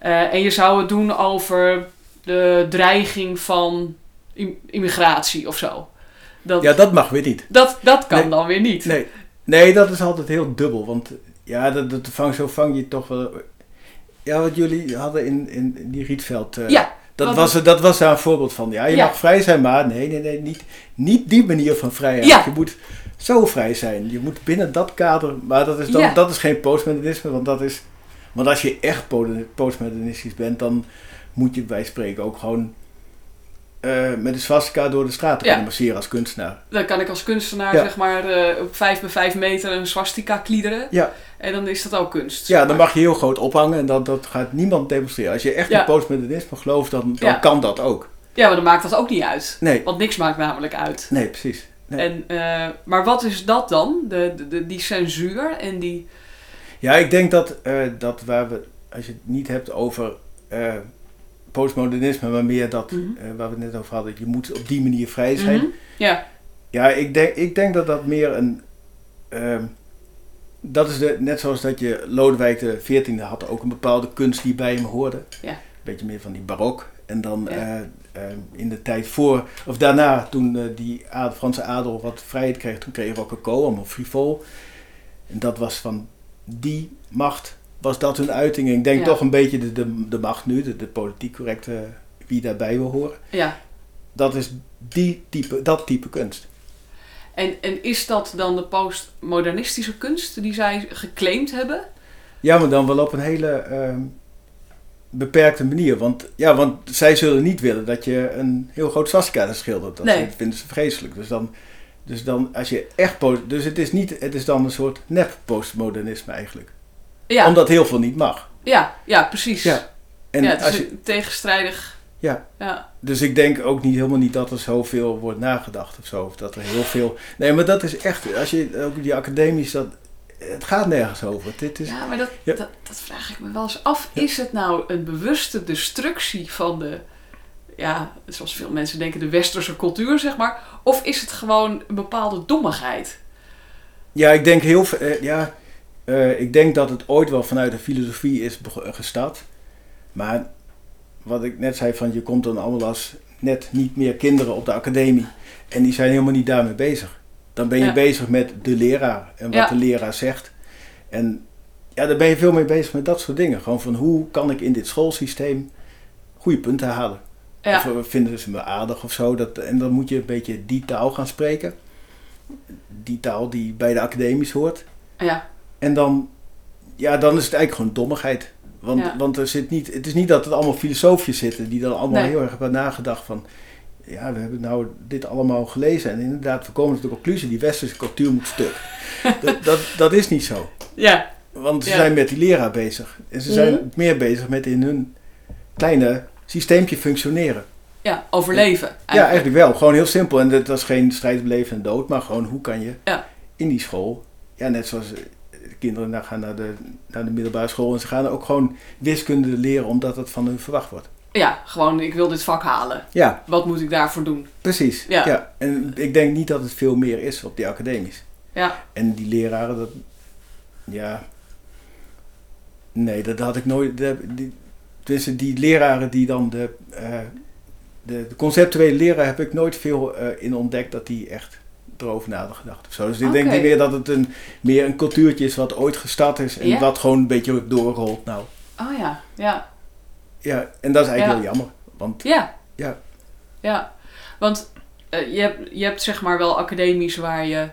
en je zou het doen over de dreiging van immigratie of zo. Dat, ja, dat mag weer niet. Dat, dat kan dan weer niet. Nee. Nee, dat is altijd heel dubbel. Want ja, dat, dat vang, zo vang je toch wel... Ja, wat jullie hadden in, in die Rietveld... Uh, ja. Dat was, dat was daar een voorbeeld van. Ja, je mag vrij zijn, maar nee, nee, nee, niet, niet die manier van vrijheid. Ja. Je moet zo vrij zijn. Je moet binnen dat kader... Maar dat is, dan, dat is geen postmodernisme, want dat is... Want als je echt postmodernistisch bent, dan moet je bij spreken ook gewoon uh, met een swastika door de straat ja. masseren als kunstenaar. Dan kan ik als kunstenaar zeg maar uh, op 5 bij 5 meter een swastika kliederen. Ja. En dan is dat ook kunst. Ja, dan mag je heel groot ophangen en dat, dat gaat niemand demonstreren. Als je echt in postmodernisme gelooft, dan, dan kan dat ook. Ja, maar dan maakt dat ook niet uit. Nee. Want niks maakt namelijk uit. Nee, precies. Nee. En, uh, maar wat is dat dan? De, de, die censuur en die... Ja, ik denk dat, dat waar we, als je het niet hebt over postmodernisme, maar meer dat, mm waar we het net over hadden, je moet op die manier vrij zijn. Mm -hmm. Ja. Ja, ik denk, ik denk dat dat meer een. Uh, dat is de, net zoals dat je Lodewijk de 14e had ook een bepaalde kunst die bij hem hoorde. Ja. Beetje meer van die barok. En dan ja. uh, uh, in de tijd voor, of daarna, toen uh, die adel, Franse adel wat vrijheid kreeg, toen kreeg je Rococo, allemaal frivol. En dat was van die macht was dat hun uiting. Ik denk Ja. toch een beetje de, de, de macht nu, de, de politiek correcte, wie daarbij wil horen. Ja. Dat is die type, dat type kunst. En, en is dat dan de postmodernistische kunst die zij geclaimd hebben? Ja, maar dan wel op een hele ehm, beperkte manier. Want, ja, want zij zullen niet willen dat je een heel groot swastika schildert. Dat Nee. vinden ze vreselijk. Dus dan, dus dan als je echt... post- Dus het is, niet, het is dan een soort nep-postmodernisme eigenlijk. Ja, Omdat heel veel niet mag. ja, ja precies. Ja. En ja, het is als je, tegenstrijdig. ja, Ja. dus ik denk ook niet helemaal niet dat er zoveel wordt nagedacht of zo. Of dat er heel veel... Nee, maar dat is echt... Als je ook die academisch... Dat, het gaat nergens over. Dit is, Ja, maar dat, Ja. Dat, dat vraag ik me wel eens af. Is het nou een bewuste destructie van de, ja, zoals veel mensen denken, de westerse cultuur, zeg maar? Of is het gewoon een bepaalde dommigheid? Ja, ik denk heel veel. eh, ja, eh, ik denk dat het ooit wel vanuit de filosofie is gestart. Maar wat ik net zei, van je komt dan allemaal als net niet meer kinderen op de academie. En die zijn helemaal niet daarmee bezig. Dan ben je Ja. bezig met de leraar en wat Ja. de leraar zegt. En ja, daar ben je veel mee bezig met dat soort dingen. Gewoon van hoe kan ik in dit schoolsysteem goede punten halen. Ja, Of eh, vinden ze me aardig of zo. Dat, en dan moet je een beetje die taal gaan spreken. Die taal die bij de academies hoort. ja, En dan, ja, dan is het eigenlijk gewoon dommigheid. Want, Ja. want er zit niet, het is niet dat er allemaal filosofen zitten die dan allemaal Nee. heel erg hebben nagedacht van... Ja, we hebben nou dit allemaal gelezen en inderdaad, we komen tot de conclusie, die westerse cultuur moet stuk. dat, dat, dat is niet zo. ja, Want ze Ja. zijn met die leraar bezig. En ze zijn Mhm. meer bezig met in hun kleine systeempje functioneren. ja, overleven. Ja, eigenlijk wel. Gewoon heel simpel. En dat was geen strijd op leven en dood, maar gewoon hoe kan je Ja. in die school, ja, net zoals kinderen naar- gaan naar de, naar de middelbare school en ze gaan ook gewoon wiskunde leren omdat het van hun verwacht wordt. Ja, gewoon, ik wil dit vak halen. Ja, Wat moet ik daarvoor doen? precies. Ja. Ja. En ik denk niet dat het veel meer is op die academies. Ja, En die leraren, dat, ja, nee, dat had ik nooit. De, die, tussen die leraren die dan de, eh, de, de conceptuele leraar heb ik nooit veel eh, in ontdekt dat die echt erover na hadden gedacht of zo. Dus ik denk niet meer dat het een, meer een cultuurtje is wat ooit gestart is en wat gewoon een beetje doorrolt nou. oh ja, ja, Ja, en dat is eigenlijk Ja. heel jammer. Want ja. Ja. Ja, want eh, je, hebt, je hebt zeg maar wel academies waar je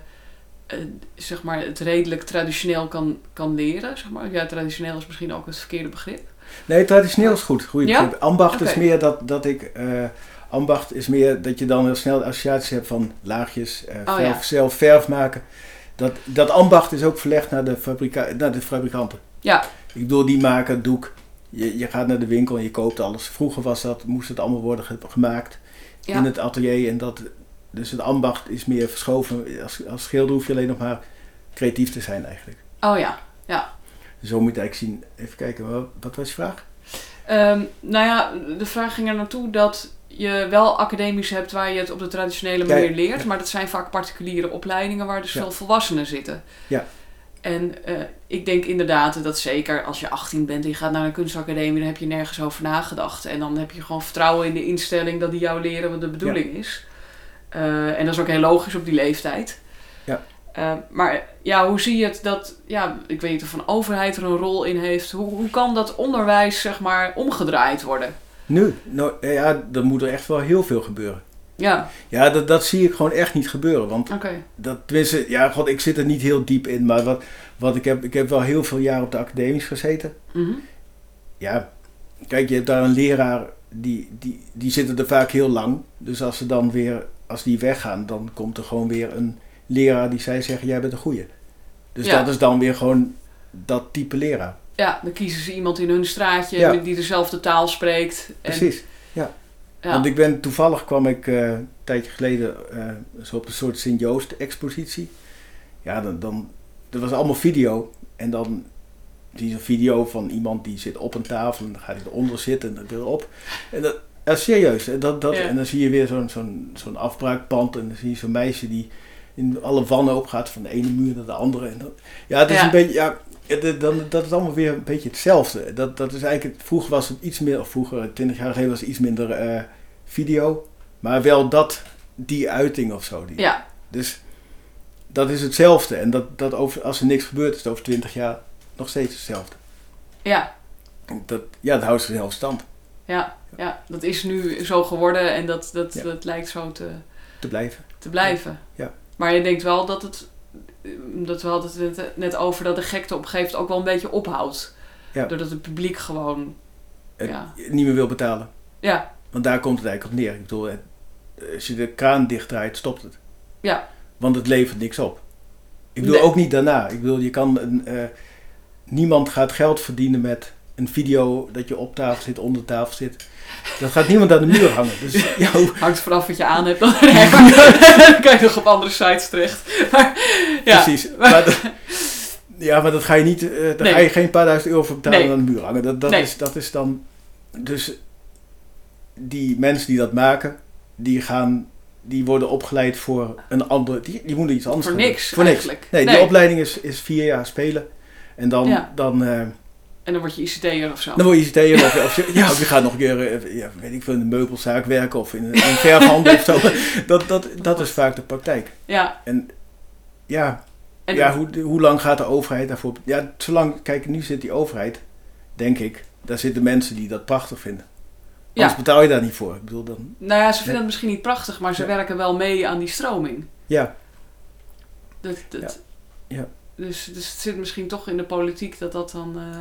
eh, zeg maar het redelijk traditioneel kan, kan leren. Zeg maar. Ja, traditioneel is misschien ook het verkeerde begrip. Nee, traditioneel is goed. Goeie Ja? begrip. Ambacht is meer dat, dat ik. eh, ambacht is meer dat je dan heel snel associaties hebt van laagjes, Oh, verf, ja. zelf verf maken. Dat, dat ambacht is ook verlegd naar de, fabrika naar de fabrikanten. Ja, Ik bedoel, die maken doek. Je, je gaat naar de winkel en je koopt alles. Vroeger was dat, moest het allemaal worden ge- gemaakt ja. in het atelier. En dat, dus het ambacht is meer verschoven. Als, als schilder hoef je alleen nog maar creatief te zijn eigenlijk. oh ja, ja. Zo moet je eigenlijk zien. Even kijken, wat, wat was je vraag? Ehm, nou ja, de vraag ging er naartoe dat je wel academies hebt waar je het op de traditionele manier ja. leert. Maar dat zijn vaak particuliere opleidingen waar dus veel volwassenen zitten. Ja. En eh, ik denk inderdaad dat zeker als je 18 bent en je gaat naar een kunstacademie, dan heb je nergens over nagedacht. En dan heb je gewoon vertrouwen in de instelling dat die jou leren wat de bedoeling is. Eh, en dat is ook heel logisch op die leeftijd. Ja. Uh, maar ja, hoe zie je het dat, ja, ik weet niet of een overheid er een rol in heeft. Hoe, hoe kan dat onderwijs, zeg maar, omgedraaid worden? Nu, nou, ja, dan moet er echt wel heel veel gebeuren. Ja. Ja, dat, dat zie ik gewoon echt niet gebeuren. Want okay. dat, tenminste, ja, god, ik zit er niet heel diep in. Maar wat, wat ik heb, ik heb wel heel veel jaar op de academisch gezeten. Mm Ja, kijk, je hebt daar een leraar, die, die, die zitten er vaak heel lang. Dus als ze dan weer, als die weggaan, dan komt er gewoon weer een leraar die zij zeggen, jij bent een goeie. Dus dat is dan weer gewoon dat type leraar. Ja, dan kiezen ze iemand in hun straatje die dezelfde taal spreekt. Precies, ja. Want ik ben toevallig kwam ik uh, een tijdje geleden uh, zo op een soort Sint-Joost expositie. Ja, dan, dan, dat was allemaal video. En dan zie je een video van iemand die zit op een tafel en dan gaat hij eronder zitten en dan weer op. En dat, ja, serieus. Dat, dat, En dan zie je weer zo'n zo'n zo'n afbraakpand en dan zie je zo'n meisje die in alle wannen opgaat van de ene muur naar de andere. En dat, ja, het is een beetje, ja, dan, dat is allemaal weer een beetje hetzelfde. Dat, dat is eigenlijk, vroeger was het iets meer, of vroeger, twintig jaar geleden was het iets minder uh, video. Maar wel dat, die uiting of zo. Die, ja. Dus dat is hetzelfde. En dat, dat over, als er niks gebeurt, is het over twintig jaar nog steeds hetzelfde. Ja. Dat, ja, dat houdt zichzelf stand. Ja, ja, dat is nu zo geworden en dat, dat, dat lijkt zo te, te blijven. Te blijven. Ja. Maar je denkt wel dat het, dat we hadden het net over dat de gekte op een gegeven moment ook wel een beetje ophoudt. Ja. Doordat het publiek gewoon ja. niet meer wil betalen. Ja. Want daar komt het eigenlijk op neer. Ik bedoel, als je de kraan dichtdraait, stopt het. Ja. Want het levert niks op. Ik bedoel ook niet daarna. Ik bedoel, je kan een, uh, niemand gaat geld verdienen met een video dat je op tafel zit, onder tafel zit. Dat gaat niemand aan de muur hangen. Dus, ja, Hangt vanaf wat je aan hebt. Dan, kan je nog op andere sites terecht. Maar, ja. Precies. Maar dat, ja, maar dat ga je niet, uh, daar ga je geen paar duizend euro voor betalen nee. aan de muur hangen. Dat, dat, is, dat is dan. Dus die mensen die dat maken, die gaan. Die worden opgeleid voor een andere. Die, die moeten iets anders voor niks, Voor niks. Nee, nee, die opleiding is, is vier jaar spelen. En dan, dan uh, en dan word je ICT'er of zo. Dan word je ICT'er of, of, je, ja, of je gaat nog een keer, eh, ja, weet ik veel, in een meubelzaak werken of in een, in verfhandel of zo. Dat, dat, dat is vaak de praktijk. Ja. En ja, en ja hoe, hoe lang gaat de overheid daarvoor... Ja, zolang, kijk, nu zit die overheid, denk ik, daar zitten mensen die dat prachtig vinden. Anders ja. betaal je daar niet voor. Ik bedoel dan... Nou ja, ze vinden het misschien niet prachtig, maar ze werken wel mee aan die stroming. Ja. Dat, dat, ja. ja. Dus, dus het zit misschien toch in de politiek dat dat dan... Uh,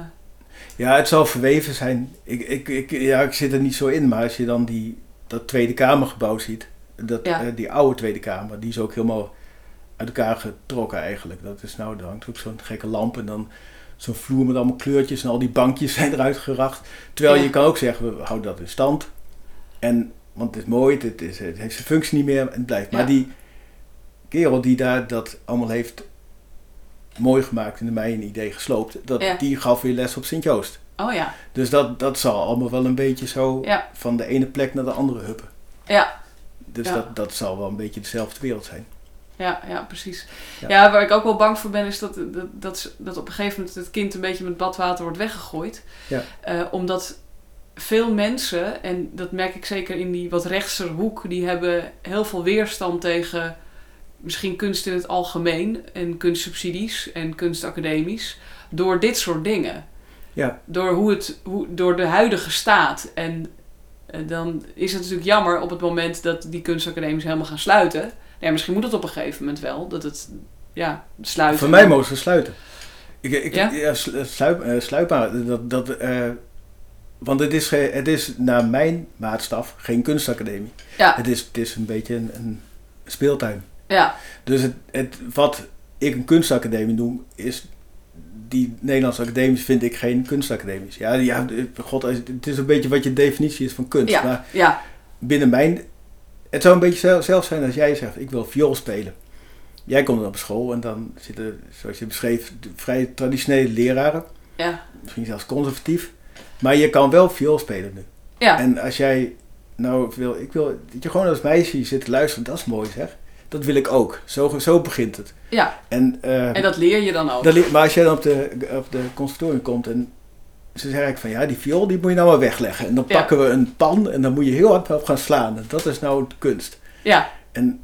ja, het zal verweven zijn. Ik, ik, ik, ja, ik zit er niet zo in, maar als je dan die, dat Tweede Kamergebouw ziet, dat, uh, die oude Tweede Kamer, die is ook helemaal uit elkaar getrokken eigenlijk. Dat is nou, er hangt ook zo'n gekke lamp en dan zo'n vloer met allemaal kleurtjes en al die bankjes zijn eruit geracht. Terwijl je kan ook zeggen, we houden dat in stand. En, want het is mooi, het, is, het heeft zijn functie niet meer en het blijft. Maar die kerel die daar dat allemaal heeft mooi gemaakt en mij een idee gesloopt. Dat, Die gaf weer les op Sint-Joost. Oh ja. Dus dat, dat zal allemaal wel een beetje zo van de ene plek naar de andere huppen. Ja. Dus Dat, dat zal wel een beetje dezelfde wereld zijn. Ja, ja precies. Ja. waar ik ook wel bang voor ben, is dat, dat, dat, dat op een gegeven moment het kind een beetje met badwater wordt weggegooid. Ja. Uh, omdat veel mensen, en dat merk ik zeker in die wat rechtser hoek, die hebben heel veel weerstand tegen misschien kunst in het algemeen en kunstsubsidies en kunstacademisch door dit soort dingen. Ja. Door, hoe het, hoe, door de huidige staat. En uh, dan is het natuurlijk jammer op het moment dat die kunstacademies helemaal gaan sluiten. Ja, misschien moet het op een gegeven moment wel, dat het ja, sluiten. Voor mij mogen ze sluiten. Ik, ik, ja? ja sluip, uh, sluipbaar, dat, dat, uh, want het is, het is naar mijn maatstaf geen kunstacademie. Ja. Het, is, het is een beetje een, een speeltuin. Ja. Dus het, het, wat ik een kunstacademie noem, is die Nederlandse academies vind ik geen kunstacademisch. Ja, ja, god, het is een beetje wat je definitie is van kunst. Ja, maar ja. binnen mijn... Het zou een beetje zelf zijn als jij zegt, ik wil viool spelen. Jij komt dan op school en dan zitten, zoals je beschreef, vrij traditionele leraren. Ja. Misschien zelfs conservatief. Maar je kan wel viool spelen nu. Ja. En als jij nou wil, ik wil, dat je gewoon als meisje zit te luisteren, dat is mooi zeg dat wil ik ook. Zo, zo begint het. Ja. En, uh, en dat leer je dan ook. Dat maar als jij dan op de, op de conservatorium komt en ze zeggen van ja, die viool die moet je nou maar wegleggen. En dan pakken we een pan en dan moet je heel hard op gaan slaan. En dat is nou de kunst. Ja. En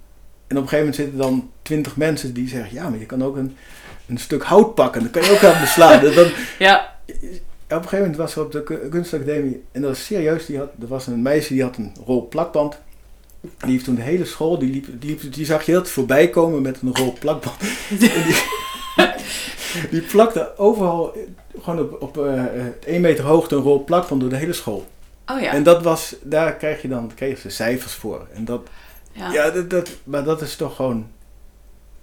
En op een gegeven moment zitten dan twintig mensen die zeggen, ja, maar je kan ook een, een stuk hout pakken. Dan kan je ook aan beslaan. dan, ja. Op een gegeven moment was er op de kunstacademie, en dat was serieus, die had, er was een meisje die had een rol plakband. Die heeft toen de hele school, die, liep, die, die zag je heel voorbij komen met een rol plakband. die, die plakte overal, gewoon op, op uh, 1 meter hoogte, een rol plakband door de hele school. Oh ja. En dat was, daar krijg je dan kreeg ze cijfers voor. En dat, ja, ja dat, dat, maar dat is toch gewoon,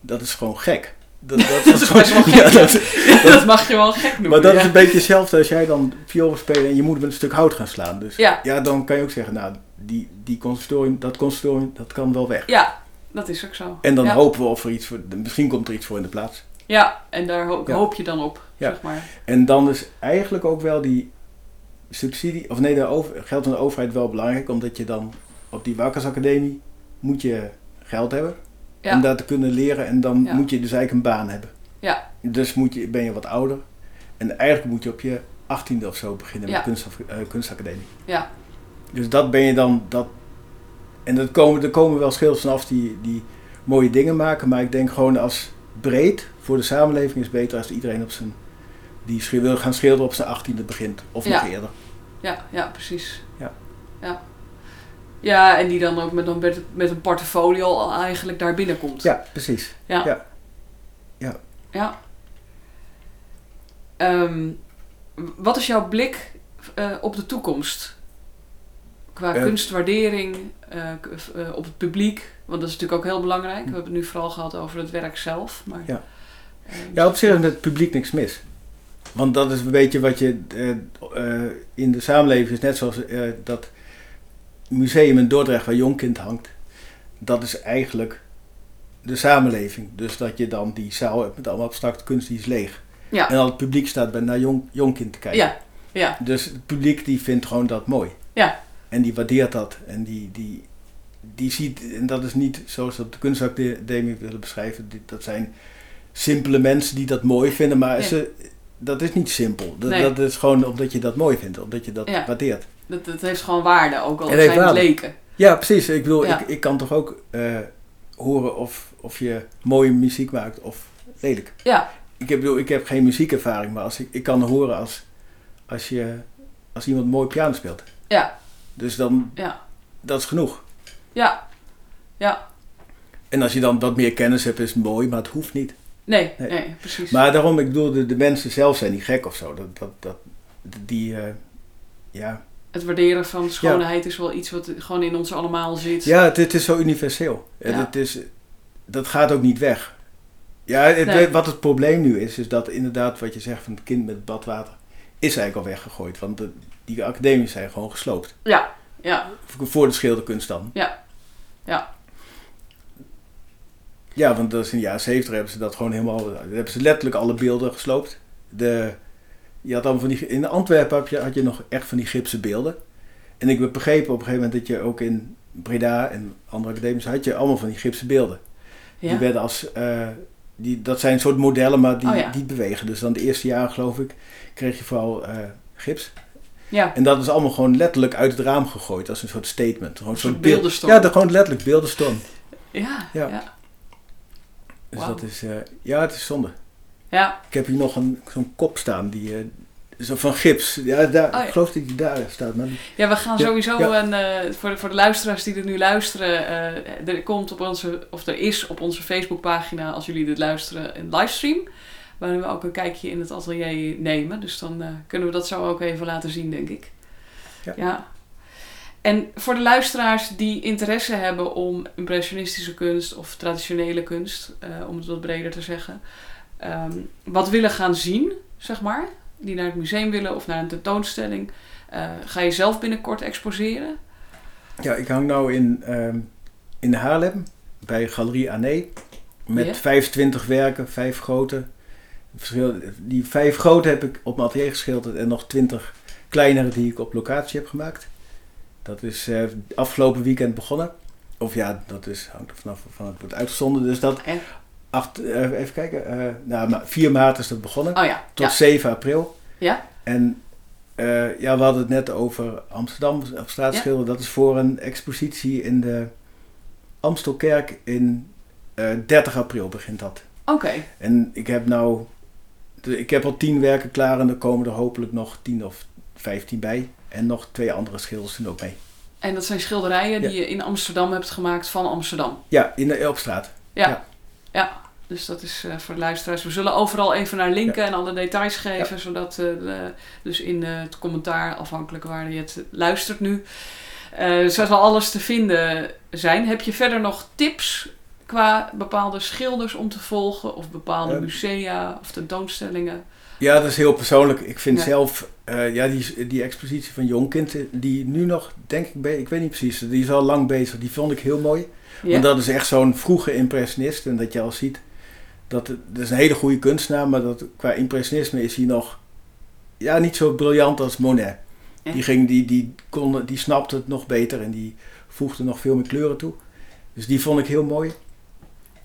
dat is gewoon gek. Dat, dat, dat is gewoon, gek. Ja, dat, dat, mag je wel gek noemen. Maar dat is een beetje hetzelfde als jij dan viool spelen en je moet met een stuk hout gaan slaan. Dus ja, ja dan kan je ook zeggen, nou, die, die conservatorium, dat conservatorium, dat kan wel weg. Ja, dat is ook zo. En dan hopen we of er iets voor, misschien komt er iets voor in de plaats. Ja, en daar hoop je dan op, zeg maar. En dan is eigenlijk ook wel die subsidie, of nee, de over, geld van de overheid wel belangrijk, omdat je dan op die Wakkersacademie moet je geld hebben om daar te kunnen leren en dan moet je dus eigenlijk een baan hebben. Ja. Dus moet je, ben je wat ouder en eigenlijk moet je op je achttiende of zo beginnen met kunst, uh, kunstacademie. Ja. Dus dat ben je dan, dat, en er komen, er komen wel schilders vanaf die, die mooie dingen maken, maar ik denk gewoon als breed voor de samenleving is beter als iedereen op zijn die wil gaan schilderen op zijn achttiende begint. Of nog eerder. Ja, ja, precies. Ja. ja. Ja, en die dan ook met, een, met een portfolio al eigenlijk daar binnenkomt. Ja, precies. Ja. Ja. Ja. ja. Ehm, wat is jouw blik uh, op de toekomst? Qua kunstwaardering, uh, op het publiek. Want dat is natuurlijk ook heel belangrijk. We hebben het nu vooral gehad over het werk zelf. Maar, ja. ja, op zich is met het publiek niks mis. Want dat is een beetje wat je uh, in de samenleving is, net zoals dat museum in Dordrecht waar Jongkind hangt. Dat is eigenlijk de samenleving. Dus dat je dan die zaal hebt met allemaal abstracte kunst, die is leeg. Ja. En al het publiek staat bij naar Jong, Jongkind te kijken. Ja. Ja. Dus het publiek die vindt gewoon dat mooi. Ja. En die waardeert dat. En die, die, die ziet, en dat is niet zoals dat de kunstacademie willen beschrijven. Dat zijn simpele mensen die dat mooi vinden, maar ze dat is niet simpel. Dat, dat, is gewoon omdat je dat mooi vindt, omdat je dat waardeert. Dat, dat heeft gewoon waarde, ook al zijn het leken. Ja, precies. Ik bedoel, ik, ik kan toch ook uh, horen of, of je mooie muziek maakt of lelijk. Ja. Ik, heb, bedoel, ik heb geen muziekervaring, maar als ik, ik kan horen als, als, je, als iemand mooi piano speelt. Ja. Dus dan, ja. dat is genoeg. Ja. Ja. En als je dan wat meer kennis hebt, is het mooi, maar het hoeft niet. Nee, nee, precies. Maar daarom, ik bedoel, de, de mensen zelf zijn niet gek of zo. Dat, dat, dat, die, uh, ja. Het waarderen van schoonheid is wel iets wat gewoon in ons allemaal zit. Ja, het, het is zo universeel. Ja. Het is, dat gaat ook niet weg. Ja, het, wat het probleem nu is, is dat inderdaad wat je zegt van het kind met badwater, is eigenlijk al weggegooid. Want de, die academies zijn gewoon gesloopt. Ja, ja. Voor de schilderkunst dan. Ja, ja. Ja, want dat is in de jaren 70 hebben ze dat gewoon helemaal. hebben ze letterlijk alle beelden gesloopt. De, je had dan van die, in Antwerpen had je, had je nog echt van die gipsen beelden. En ik heb begrepen op een gegeven moment dat je ook in Breda en andere academies had je allemaal van die gipsen beelden. Ja. Die werden als. Uh, die, dat zijn soort modellen, maar die, oh, die bewegen. Dus dan de eerste jaren, geloof ik, kreeg je vooral uh, gips. Ja. En dat is allemaal gewoon letterlijk uit het raam gegooid als een soort statement. Gewoon een soort beeldenstorm. Ja, gewoon letterlijk beeldenstorm. Ja, ja. ja. Dus dat is, uh, ja, het is zonde. Ja. Ik heb hier nog een, zo'n kop staan, die, uh, zo van gips. Ja, daar, oh, ja. ik geloof dat die daar staat. Maar... Ja, we gaan ja, sowieso, ja. een, uh, voor, de, voor de luisteraars die er nu luisteren, er komt op onze, of er is op onze Facebookpagina, als jullie dit luisteren, een livestream. Waarin we ook een kijkje in het atelier nemen. Dus dan kunnen we dat zo ook even laten zien, denk ik. ja. En voor de luisteraars die interesse hebben om impressionistische kunst of traditionele kunst, uh, om het wat breder te zeggen, um, wat willen gaan zien, zeg maar, die naar het museum willen of naar een tentoonstelling, uh, ga je zelf binnenkort exposeren? Ja, ik hang nou in, um, in Haarlem bij Galerie Ané met yeah. 25 werken, vijf grote. Die vijf grote heb ik op atelier geschilderd en nog 20 kleinere die ik op locatie heb gemaakt. Dat is uh, afgelopen weekend begonnen. Of ja, dat is, hangt er vanaf van het wordt uitgezonden. Dus dat. Acht, uh, even kijken. Uh, nou, 4 maart is dat begonnen. Oh ja. Tot ja. 7 april. Ja. En ja, we hadden het net over Amsterdam op straat schilderen. Dat is voor een expositie in de Amstelkerk in 30 april begint dat. Oké. En ik heb nou, ik heb al tien werken klaar en er komen er hopelijk nog 10 of 15 bij. En nog twee andere schilders doen ook mee. En dat zijn schilderijen die je in Amsterdam hebt gemaakt van Amsterdam? Ja, in de Elpstraat. Ja. ja. Dus dat is uh, voor de luisteraars. We zullen overal even naar linken en alle details geven. Zodat uh, de, dus in uh, het commentaar, afhankelijk waar je het luistert nu, zal alles te vinden zijn. Heb je verder nog tips qua bepaalde schilders om te volgen? Of bepaalde musea of tentoonstellingen? Ja, dat is heel persoonlijk. Ik vind zelf, ja, die, die expositie van Jonkind, die nu nog, denk ik, ik weet niet precies, die is al lang bezig. Die vond ik heel mooi. Want dat is echt zo'n vroege impressionist. En dat je al ziet dat het, is een hele goede kunstenaar, maar dat, qua impressionisme is hij nog ja, niet zo briljant als Monet. Die, ging, die, die, kon, die snapte het nog beter en die voegde nog veel meer kleuren toe. Dus die vond ik heel mooi.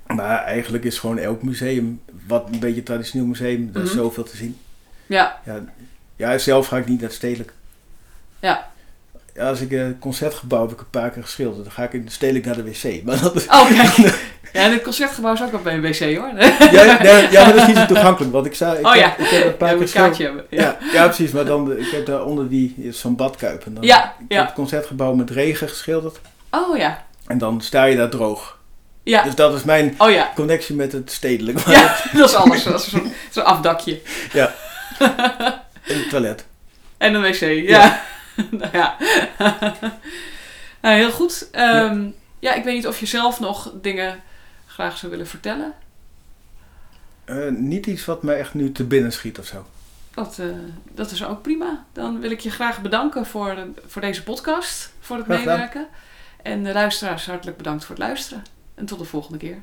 Maar eigenlijk is gewoon elk museum, wat een beetje een traditioneel museum, er is mhm. zoveel te zien. Ja. ja. Ja, zelf ga ik niet naar stedelijk. Ja. ja als ik een concertgebouw heb ik een paar keer geschilderd, dan ga ik in stedelijk naar de wc. Maar dat is... Oh, Ja, en het concertgebouw is ook nog bij een wc hoor. Ja, ja, ja, maar dat is niet zo toegankelijk. Want ik, zei, ik, oh, ja. ik heb een paar keer een kaartje hebben. Ja. ja. precies. Maar dan, ik heb daar onder die zo'n badkuip. En dan, ja, ik heb het concertgebouw met regen geschilderd. Oh ja. En dan sta je daar droog. Ja. Dus dat is mijn oh, ja. connectie met het stedelijk. Ja, dat is alles. Dat is zo'n zo afdakje. Ja. En het toilet. En een wc, ja. nou ja. nou, heel goed. Um, ja, ik weet niet of je zelf nog dingen graag zou willen vertellen? Uh, niet iets wat mij echt nu te binnen schiet of zo. Dat, uh, dat is ook prima. Dan wil ik je graag bedanken voor, voor deze podcast, voor het meewerken. En de luisteraars hartelijk bedankt voor het luisteren. En tot de volgende keer.